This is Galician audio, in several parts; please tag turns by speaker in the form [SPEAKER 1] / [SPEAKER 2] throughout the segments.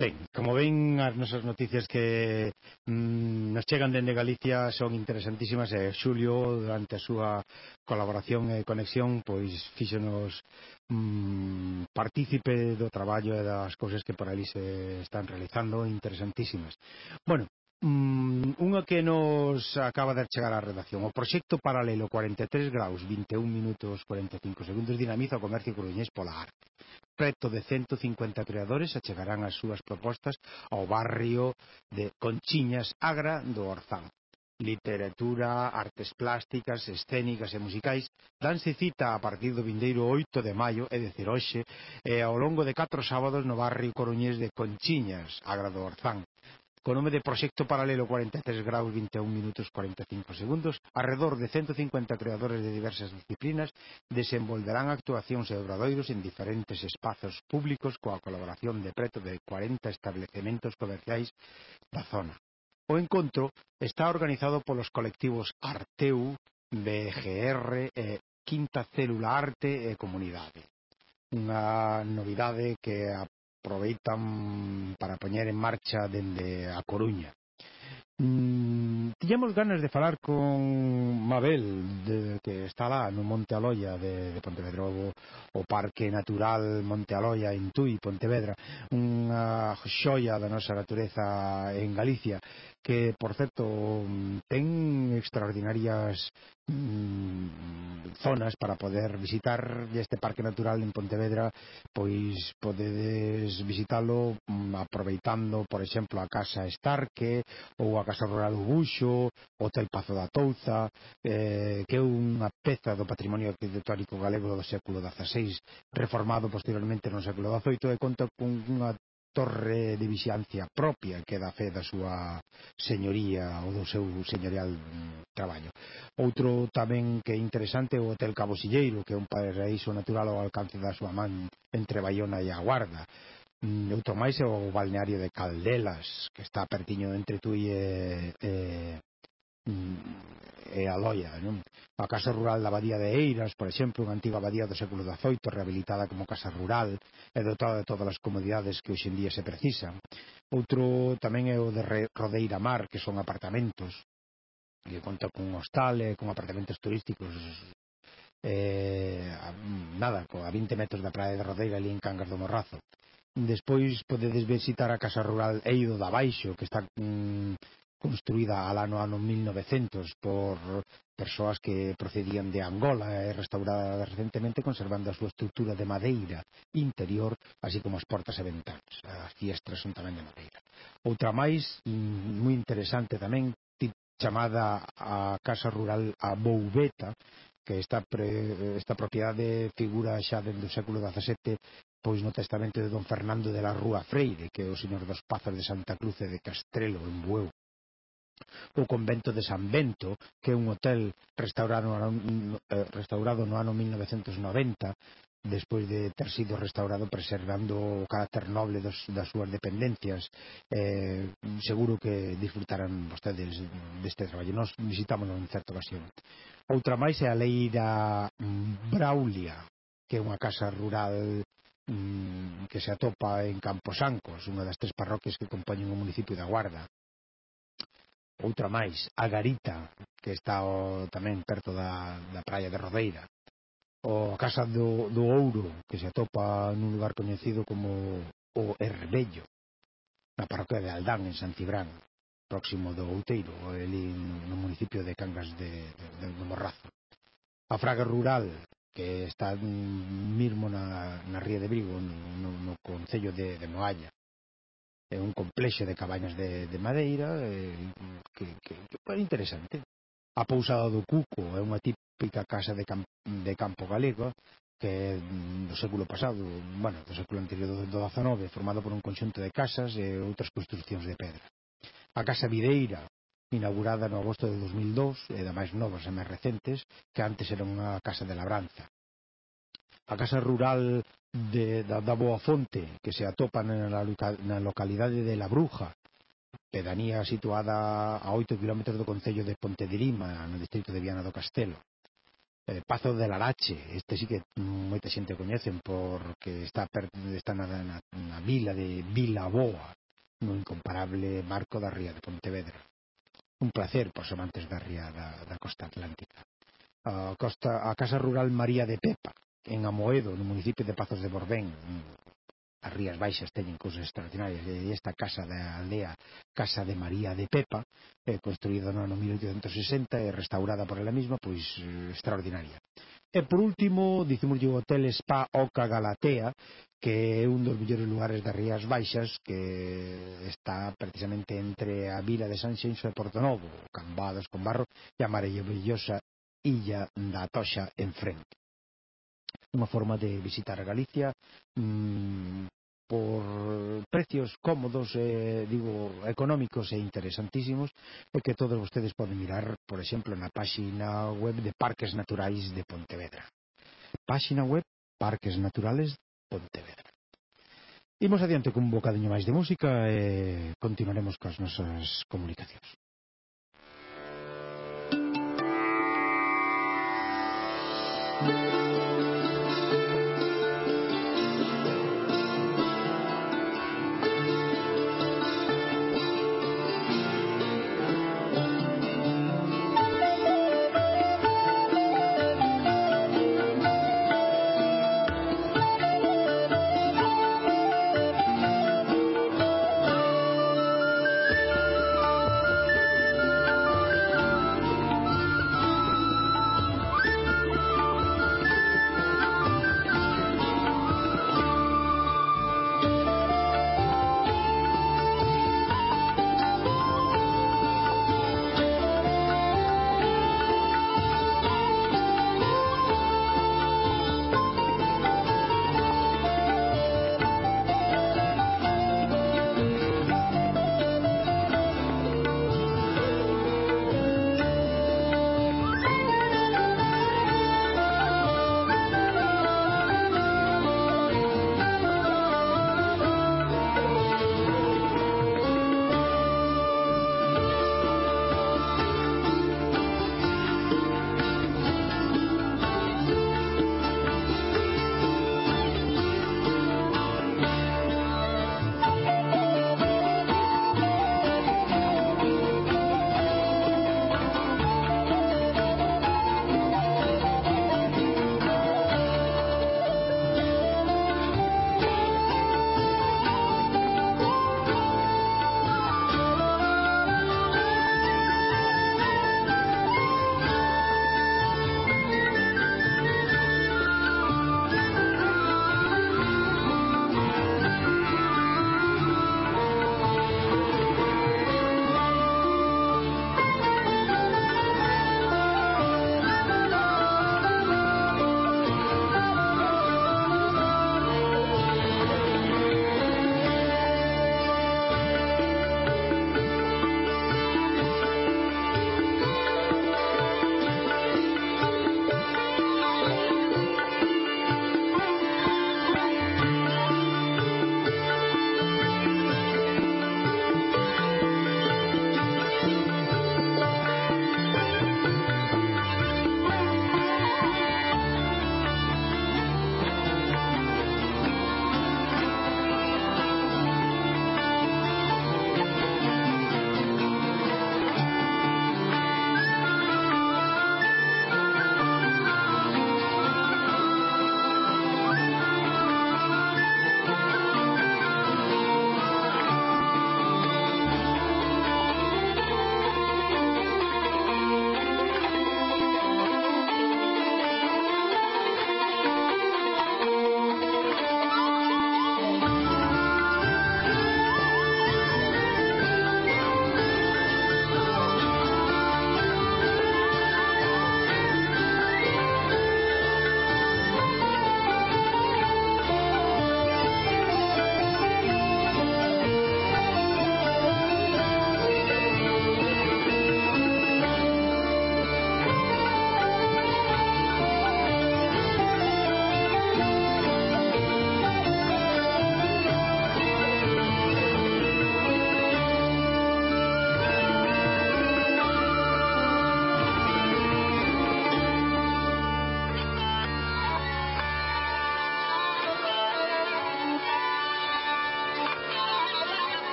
[SPEAKER 1] Ben, como ven, as nosas noticias que mm, nos chegan dende Galicia son interesantísimas e Xulio, durante a súa colaboración e conexión, pois fíxenos mm, partícipe do traballo e das cousas que por ali se están realizando interesantísimas. Bueno, mm, unha que nos acaba de chegar á redacción. O proxecto paralelo 43 graus, 21 minutos 45 segundos dinamiza o comercio coruñés pola arte. Preto de 150 creadores achegarán as súas propostas ao barrio de Conchiñas Agra do Orzán. Literatura, artes plásticas, escénicas e musicais danse cita a partir do vindeiro 8 de maio, é dicir, hoxe, e ao longo de 4 sábados no barrio coruñés de Conchiñas, Agra do Orzán co nome de Proxecto Paralelo 43 graus 21 minutos 45 segundos, arredor de 150 creadores de diversas disciplinas desenvolverán actuacións e obradoiros en diferentes espazos públicos coa colaboración de preto de 40 establecementos comerciais da zona. O encontro está organizado polos colectivos Arteu, BGR e Quinta Célula Arte e Comunidade. Unha novidade que a aproveitan para poñer en marcha dende a Coruña. Mm, tiñamos ganas de falar con Mabel de, que está lá no Monte Aloia de, de Pontevedra o, o Parque Natural Monte Aloia en Tui, Pontevedra unha xoia da nosa natureza en Galicia que, por certo, ten extraordinarias Mm, zonas para poder visitar este parque natural en Pontevedra pois podedes visitalo mm, aproveitando por exemplo a Casa Estarque ou a Casa Rural do Buxo Hotel Pazo da Touza eh, que é unha peza do patrimonio arquitectónico galego do século XVI reformado posteriormente no século XVIII e conta cunha torre de vixiancia propia que dá fe da súa señoría ou do seu señorial mm, traballo. Outro tamén que é interesante é o Hotel Cabo Silleiro, que é un paraíso natural ao alcance da súa man entre Bayona e a Guarda. Mm, outro máis é o balneario de Caldelas, que está pertiño entre Tui e, e, Mm, e a Loia. Non? A Casa Rural da Abadía de Eiras, por exemplo, unha antiga abadía do século XVIII rehabilitada como casa rural e dotada de todas as comodidades que hoxendía se precisan. Outro tamén é o de Rodeira Mar, que son apartamentos, que conta con hostal e con apartamentos turísticos eh, nada, a 20 metros da praia de Rodeira ali en Cangas do Morrazo despois podedes visitar a Casa Rural Eido da Baixo que está mm, construída al ano ano 1900 por persoas que procedían de Angola e restaurada recentemente conservando a súa estrutura de madeira interior así como as portas e ventanas. As fiestras son tamén de madeira. Outra máis mm, moi interesante tamén chamada a Casa Rural a Boubeta que esta, pre, esta propiedade figura xa dende o século XVII pois no testamento de don Fernando de la Rúa Freire que é o señor dos Pazos de Santa Cruz e de Castrelo en Bueu o convento de San Bento, que é un hotel restaurado, eh, restaurado no ano 1990, despois de ter sido restaurado preservando o carácter noble dos, das súas dependencias eh, seguro que disfrutarán vostedes deste traballo. Nos visitámonos en certa ocasión. Outra máis é a lei da Braulia que é unha casa rural mm, que se atopa en Camposancos unha das tres parroquias que compoñen o municipio da Guarda outra máis, a Garita, que está o, tamén perto da, da praia de Rodeira, o Casa do, do Ouro, que se atopa nun lugar coñecido como o Herbello, na parroquia de Aldán, en Santibrán, próximo do Outeiro, ali no municipio de Cangas de, de, de Morrazo. A Fraga Rural, que está mismo na, na Ría de Brigo, no, no, no Concello de, de Noalla é un complexo de cabañas de, de madeira eh, que, que, que é interesante a pousada do Cuco é unha típica casa de, camp, de campo galego que do século pasado, bueno, do século anterior do, do 19, formado por un conxunto de casas e outras construccións de pedra. A Casa Videira, inaugurada no agosto de 2002, e da máis novas e máis recentes, que antes era unha casa de labranza a Casa Rural de, da, da Boafonte, que se atopa na, na localidade de La Bruja, pedanía situada a 8 km do Concello de Ponte de Lima, no distrito de Viana do Castelo. Eh, Pazo de Larache, este sí que moita xente coñecen porque está, per, está na, na, na vila de Vila Boa, no incomparable marco da ría de Pontevedra. Un placer para os amantes da ría da, da costa atlántica. A, costa, a Casa Rural María de Pepa, en Amoedo, no municipio de Pazos de Borbén, as Rías Baixas teñen cousas extraordinarias. E esta casa da aldea Casa de María de Pepa eh, construída no ano 1860 e restaurada por ela mesma pois eh, extraordinaria. E por último dicimos o hotel Spa Oca Galatea que é un dos mellores lugares das Rías Baixas que está precisamente entre a vila de San Xenxo e Porto Novo Cambados con Barro e a maravillosa illa da Toxa en frente unha forma de visitar a Galicia mmm, por precios cómodos, eh, digo, económicos e interesantísimos, e que todos vostedes poden mirar, por exemplo, na páxina web de Parques Naturais de Pontevedra. Páxina web Parques Naturales Pontevedra. Imos adiante cun bocadiño máis de música e continuaremos coas nosas comunicacións. Música.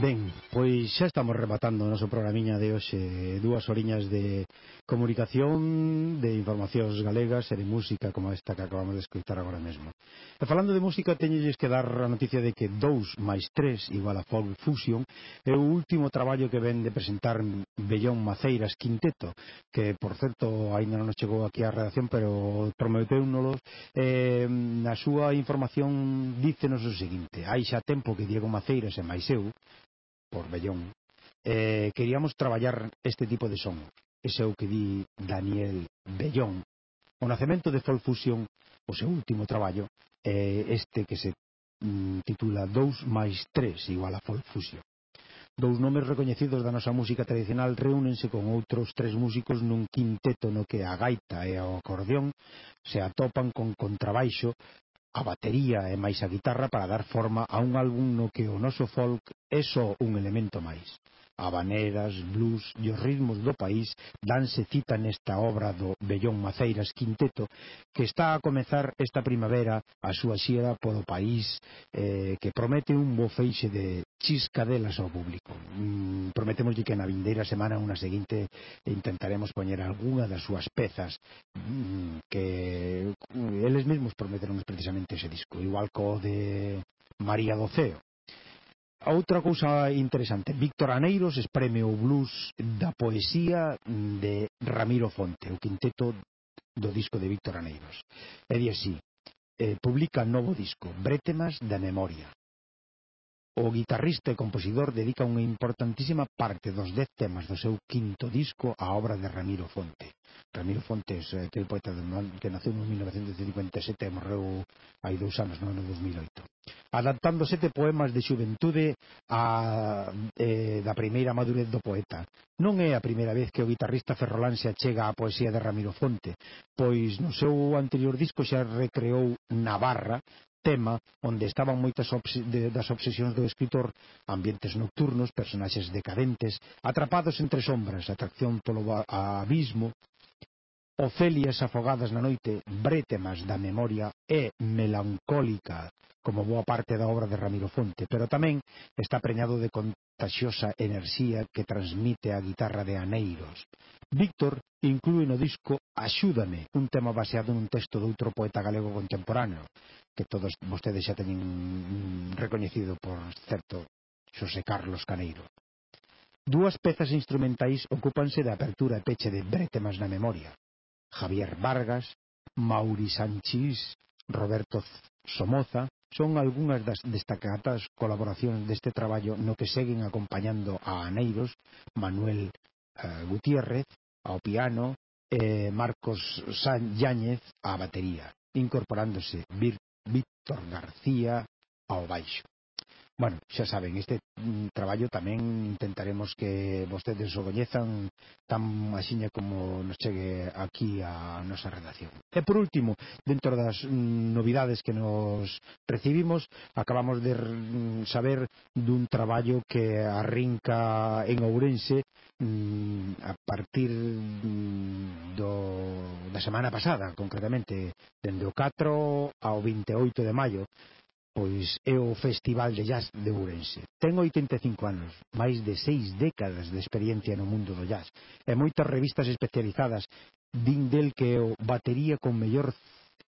[SPEAKER 1] Ben, pois xa estamos rematando o noso programiña de hoxe dúas horiñas de comunicación, de informacións galegas e de música como esta que acabamos de escutar agora mesmo. E falando de música, teñelles que dar a noticia de que 2 máis 3 igual a Folk Fusion é o último traballo que ven de presentar Bellón Maceiras Quinteto, que, por certo, aínda non nos chegou aquí a redacción, pero prometeu. Eh, na súa información dícenos o seguinte, hai xa tempo que Diego Maceiras e máis eu por Bellón, eh, queríamos traballar este tipo de son. Ese é o que di Daniel Bellón. O nacemento de Folk Fusion, o seu último traballo, eh, este que se mm, titula 2 máis 3 igual a Folk Fusion. Dous nomes recoñecidos da nosa música tradicional reúnense con outros tres músicos nun quinteto no que a gaita e o acordeón se atopan con contrabaixo a batería e máis a guitarra para dar forma a un álbum no que o noso folk é só un elemento máis. Habaneras, blues e os ritmos do país danse cita nesta obra do Bellón Maceiras Quinteto que está a comezar esta primavera a súa xira polo país eh, que promete un bofeixe de chiscadelas ao público. Mm, prometemos que na vindeira semana unha seguinte intentaremos poñer algunha das súas pezas mm, que mm, eles mesmos prometeron precisamente ese disco igual co de María Doceo Outra cousa interesante, Víctor Aneiros espreme o blues da poesía de Ramiro Fonte, o quinteto do disco de Víctor Aneiros. E di así, eh, publica novo disco, Bretemas da Memoria. O guitarrista e compositor dedica unha importantísima parte dos dez temas do seu quinto disco á obra de Ramiro Fonte. Ramiro Fonte é eh, aquel poeta que naceu en 1957 e morreu hai dous anos, no ano 2008. Adaptando sete poemas de xuventude a, eh, da primeira madurez do poeta. Non é a primeira vez que o guitarrista Ferrolán se achega á poesía de Ramiro Fonte, pois no seu anterior disco xa recreou Navarra, tema onde estaban moitas obs de, das obsesións do escritor ambientes nocturnos, personaxes decadentes atrapados entre sombras, atracción polo abismo Ofelias afogadas na noite, brétemas da memoria, é melancólica, como boa parte da obra de Ramiro Fonte, pero tamén está preñado de contagiosa enerxía que transmite a guitarra de Aneiros. Víctor inclúe no disco Axúdame, un tema baseado nun texto de outro poeta galego contemporáneo, que todos vostedes xa teñen recoñecido, por certo, Xosé Carlos Caneiro. Dúas pezas instrumentais ocúpanse da apertura e peche de Brétemas na memoria, Javier Vargas, Mauri Sanchís, Roberto Somoza, son algunhas das destacadas colaboracións deste traballo no que seguen acompañando a Aneiros, Manuel eh, Gutiérrez ao piano e eh, Marcos San Yáñez á batería, incorporándose Víctor García ao baixo. Bueno, xa saben, este mm, traballo tamén intentaremos que vostedes o coñezan tan axiña como nos chegue aquí a nosa redacción. E por último, dentro das mm, novidades que nos recibimos, acabamos de mm, saber dun traballo que arrinca en Ourense mm, a partir mm, do, da semana pasada, concretamente, dende o 4 ao 28 de maio, pois é o Festival de Jazz de Ourense. Ten 85 anos, máis de seis décadas de experiencia no mundo do jazz, e moitas revistas especializadas din del que é o batería con mellor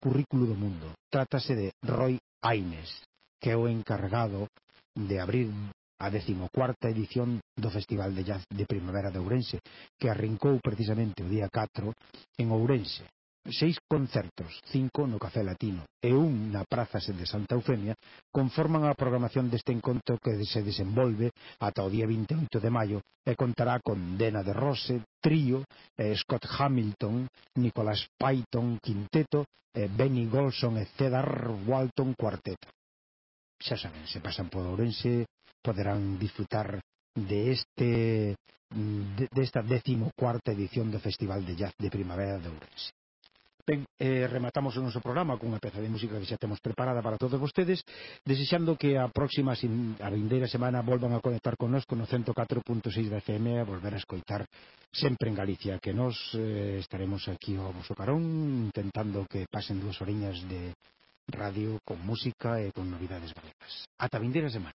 [SPEAKER 1] currículo do mundo. Trátase de Roy Aines, que é o encargado de abrir a decimocuarta edición do Festival de Jazz de Primavera de Ourense, que arrincou precisamente o día 4 en Ourense. Seis concertos, cinco no Café Latino e un na Praza de Santa Eufemia, conforman a programación deste encontro que se desenvolve ata o día 28 de maio e contará con Dena de Rose, Trío, eh, Scott Hamilton, Nicholas Python Quinteto, eh, Benny Golson e Cedar Walton Cuarteto. Xa saben, se pasan por Ourense, poderán disfrutar de este mm, de, desta décimo cuarta edición do Festival de Jazz de Primavera de Ourense. Ben, eh, rematamos o noso programa cunha peza de música que xa temos preparada para todos vostedes, desexando que a próxima, a vindeira semana, volvan a conectar connosco no 104.6 da FM a volver a escoitar sempre en Galicia, que nós eh, estaremos aquí ao vosso carón intentando que pasen dúas oriñas de radio con música e con novidades galegas. Ata vindeira semana.